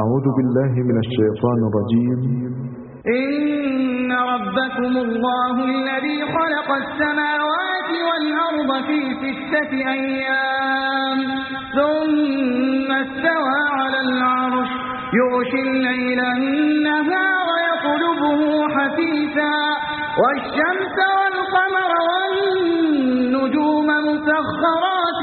أعوذ بالله من الشيطان الرجيم. إن ربكم الله الذي خلق السماوات والأرض في ستة أيام ثم استوى على العرش يغشي الليل النهار يطلبه حثيثا والشمس والقمر والنجوم مسخرات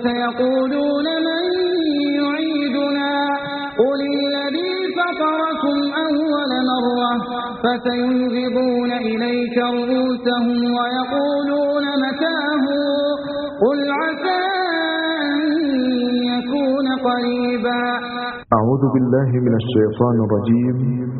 فسيقولون من يعيدنا؟ قل الذي فطركم أول مرة فسينغضون إليك رؤوسهم ويقولون متاه؟ قل عسى أن يكون قريبا. أعوذ بالله من الشيطان الرجيم.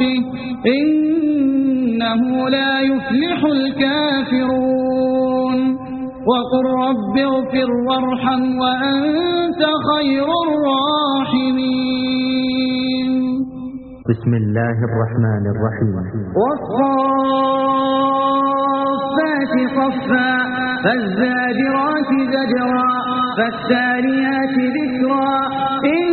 ربه إنه لا يفلح الكافرون. وقل رب اغفر وارحم وأنت خير الراحمين. بسم الله الرحمن الرحيم. والصافات صفا فالزاجرات زجرا فالتاليات ذكرا. إن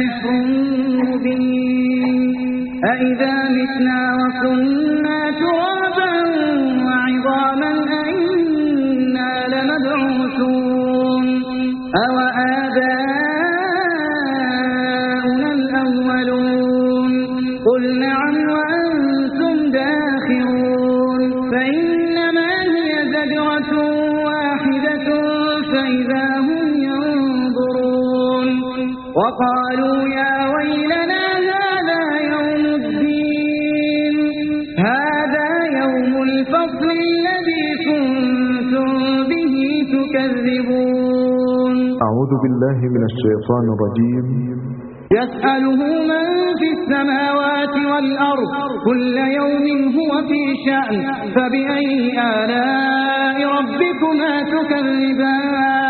سحر مبين أئذا متنا وكنا ترابا وعظاما أئنا لمبعوثون أو آباؤنا الأولون قل نعم وأنتم داخرون فإنما هي زجرة واحدة فإذا هم وقالوا يا ويلنا هذا يوم الدين. هذا يوم الفصل الذي كنتم به تكذبون. أعوذ بالله من الشيطان الرجيم. يسأله من في السماوات والأرض كل يوم هو في شأن فبأي آلاء ربكما تكذبان؟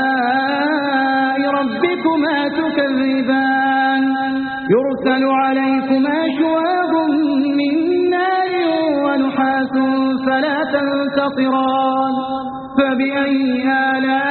عليكما شواب من نار ونحاس فلا تنتصران فبأي آلاء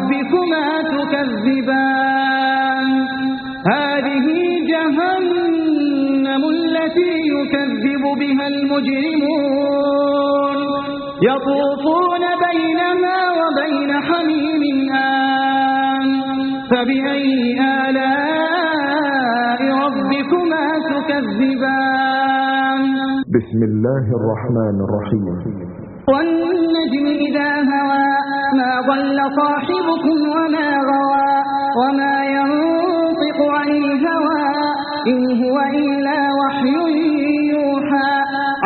بها المجرمون. يطوفون بينها وبين حميم آن. فبأي آلاء ربكما تكذبان؟ بسم الله الرحمن الرحيم. والنجم إذا هوى ما ضل صاحبكم وما غوى وما ينطق عن الهوى إن هو إلا وحي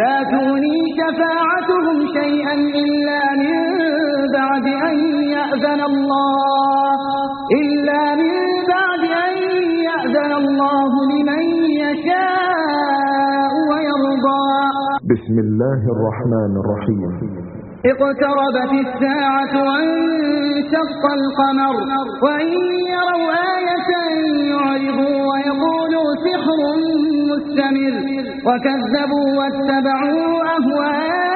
لا تغني شفاعتهم شيئا إلا من بعد أن يأذن الله إلا من بعد أن يأذن الله لمن يشاء ويرضى. بسم الله الرحمن الرحيم. اقتربت الساعة وانشق القمر وإن يروا آية يعرضوا ويقولوا سحر مستمر وكذبوا واتبعوا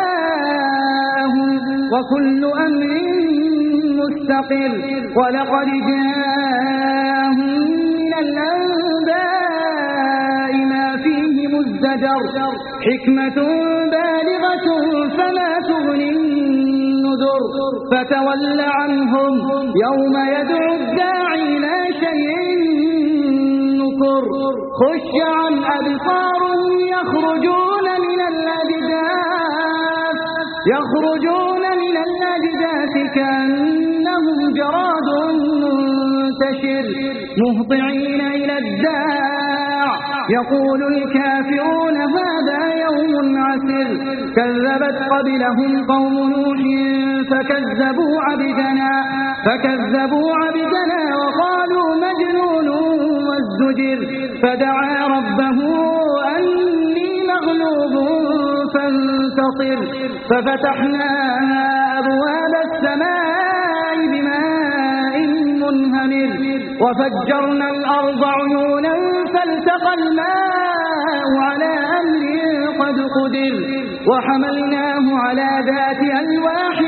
أهواءهم وكل أمر مستقر. ولقد جاءهم من الأنباء ما فيه مزدجر حكمة بالغة فما تغني النذر. فتول عنهم يوم يدعو الداعي لا شيء خش عن أبصارهم يخرجون من الأجداث يخرجون من الأجداث كأنهم جراد منتشر مهطعين إلى الداع. يقول الكافرون هذا يوم عسر كذبت قبلهم قوم نوح فكذبوا عبدنا فكذبوا عبدنا وقالوا مجنون وازدجر فدعا ربه أني مغلوب فانتصر ففتحنا أبواب السماء بماء منهمر. وفجرنا الأرض عيونا فالتقى الماء على أمر قد قدر. وحملناه على ذات ألواح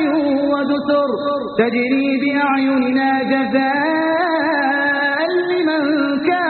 ودسر. تجري بأعيننا جزاء لمن كان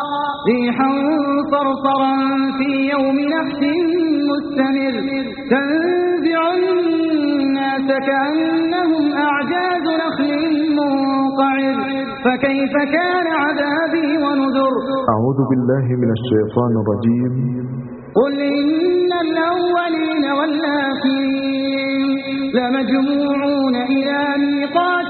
ريحا صرصرا في يوم نحس مستمر. تنزع الناس كأنهم أعجاز نخل منقعر. فكيف كان عذابي ونذر؟ أعوذ بالله من الشيطان الرجيم. قل إن الأولين والآخرين لمجموعون إلى ميقات